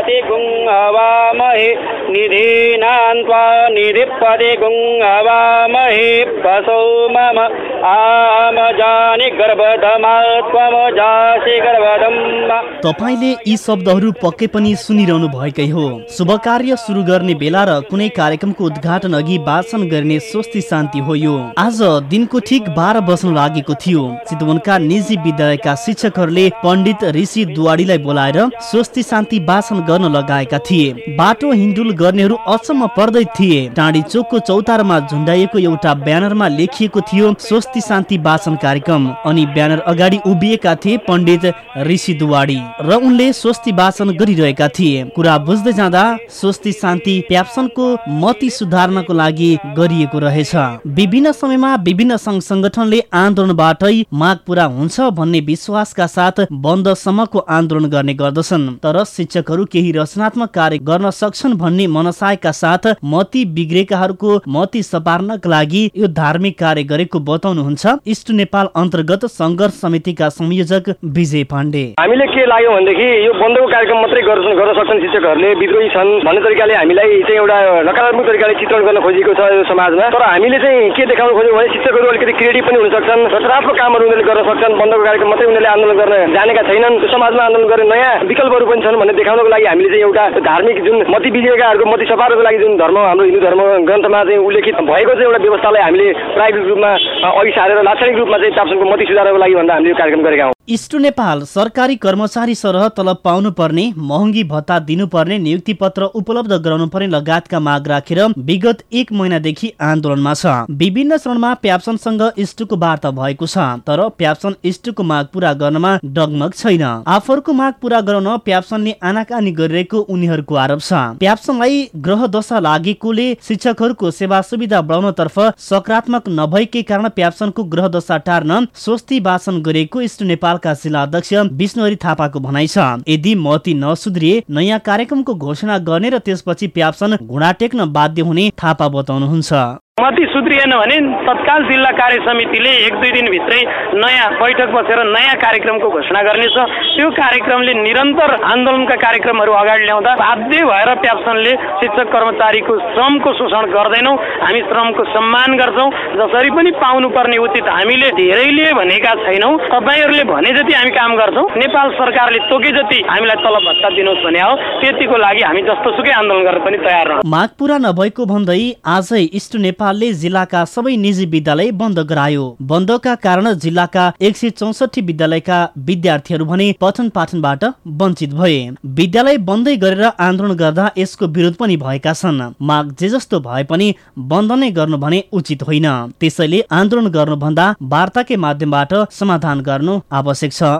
निधिपति गुङ हवामहे निधिनान्त्वा निधिपति गुङ हवामहे पशौ मम आम जानि गर्भधमा त्वम जासि गर्भधम तपाईँले यी शब्दहरू पक्कै पनि सुनिरहनु भएकै हो। शुभ कार्य सुरु गर्ने बेला र कुनै कार्यक्रमको उद्घाटन अघि वाचन गर्ने स्वस्ति शान्ति हो यो। आज दिनको ठिक बाह्र बज्न लागेको थियो। चितवनका निजी विद्यालयका शिक्षकहरूले पण्डित ऋषि दुवाडीलाई बोलाएर स्वस्ति शान्ति वाचन गर्न लगाएका थिए। बाटो हिन्डुल गर्नेहरू अचम्म पर्दै थिए। टाँडी चोकको चौतारामा झुन्डाइएको एउटा ब्यानरमा लेखिएको थियो स्वस्ति शान्ति वाचन कार्यक्रम। अनि ब्यानर अगाडि उभिएका थिए पण्डित ऋषि दुवाडी र उनले स्वस्ति वाचन गरिरहेका थिए। कुरा बुझ्दै जाँदा स्वस्ति शान्ति प्याप्सनको मति सुधार्नको लागि गरिएको रहेछ। विभिन्न समयमा विभिन्न सङ्घ सङ्गठनले आन्दोलनबाटै माग पुरा हुन्छ भन्ने विश्वासका साथ बन्दसम्मको आन्दोलन गर्ने गर्दछन्। तर शिक्षकहरू केही रचनात्मक कार्य गर्न सक्छन् भन्ने मनसायका साथ मती बिग्रेकाहरूको मती सपार्नका लागि यो धार्मिक कार्य गरेको बताउनुहुन्छ इष्ट नेपाल अन्तर्गत सङ्घर्ष समितिका संयोजक विजय पाण्डे। हामीले के लाग्यो भनेदेखि यो बन्दको कार्यक्रम मात्रै गर्न सक्छन् शिक्षकहरूले विद्रोही छन् भन्ने तरिकाले हामीलाई चाहिँ एउटा नकारात्मक तरिकाले चित्रण गर्न खोजिएको छ यो समाजमा। तर हामीले चाहिँ के देखाउन खोज्यौँ भने शिक्षकहरू अलिकति क्रिएटिभ पनि हुन सक्छन् रचनात्मक कामहरू उनीहरूले गर्न सक्छन्। बन्दको कार्यक्रम मात्रै उनीहरूले आन्दोलन गर्न जानेका छैनन्। समाजमा आन्दोलन गर्ने नयाँ विकल्पहरू पनि छन् भन्ने देखाउनको लागि हामीले चाहिँ एउटा धार्मिक जुन मती बिजेकाहरूको मती सफारको लागि जुन धर्म हाम्रो हिन्दू धर्म ग्रन्थमा चाहिँ उल्लेखित भएको चाहिँ एउटा व्यवस्थालाई हामीले प्राविधिक रूपमा अघि सारेर लाक्षणिक रूपमा चाहिँ ताप्सनको मती सुधारको लागि भन्दा हामीले यो कार्यक्रम गरेका हौँ। इष्टु नेपाल सरकारी कर्मचारी सरह तलब पाउनु पर्ने महँगी भत्ता दिनुपर्ने नियुक्ति पत्र उपलब्ध गराउनु पर्ने लगायतका माग राखेर विगत एक महिनादेखि आन्दोलनमा छ। विभिन्न चरणमा प्याप्सनसँग इष्टुको वार्ता भएको छ तर प्याप्सन इष्टुको माग पूरा गर्नमा डगमग छैन। आफरको माग पूरा गराउन प्याप्सनले आनाकानी गरिरहेको उनीहरूको आरोप छ। प्याप्सनलाई ग्रह दशा लागेकोले शिक्षकहरूको सेवा सुविधा बढाउनतर्फ सकारात्मक नभएकै कारण प्याप्सनको ग्रह दशा टार्न स्वस्ति वाचन गरेको इष्ट नेपालका जिल्ला अध्यक्ष विष्णुहरी थापाको भनाइ छ। यदि मती नसुध्रिए नयाँ कार्यक्रमको घोषणा गर्ने र त्यसपछि प्याप्सन घुँडा टेक्न बाध्य हुने थापा बताउनुहुन्छ। मती सुध्रिएन भने तत्काल जिल्ला कार्य समितिले एक दुई दिनभित्रै नयाँ बैठक बसेर नयाँ कार्यक्रमको घोषणा गर्नेछ। त्यो कार्यक्रमले निरन्तर आन्दोलनका कार्यक्रमहरू अगाडि ल्याउँदा बाध्य भएर प्याप्सनले शिक्षक कर्मचारीको श्रमको शोषण गर्दैनौँ। हामी श्रमको सम्मान गर्छौँ। जसरी पनि पाउनुपर्ने उचित हामीले धेरैले भनेका छैनौँ। तपाईँहरूले भने जति हामी काम गर्छौँ। नेपाल सरकारले तोके जति हामीलाई तलब भत्ता दिनुहोस् भने हो त्यतिको लागि हामी जस्तो सुकै आन्दोलन गर्न पनि तयार माग पुरा नभएको भन्दै आजै इष्ट नेपाल नेपालले जिल्लाका सबै निजी विद्यालय बन्द गरायो। बन्दका कारण जिल्लाका एक सय चौसठी विद्यालयका विद्यार्थीहरू भने पठन पाठनबाट वञ्चित भए। विद्यालय बन्दै गरेर आन्दोलन गर्दा यसको विरोध पनि भएका छन्। माग जे जस्तो भए पनि बन्द नै गर्नु भने उचित होइन। त्यसैले आन्दोलन गर्नुभन्दा वार्ताकै माध्यमबाट समाधान गर्नु आवश्यक छ।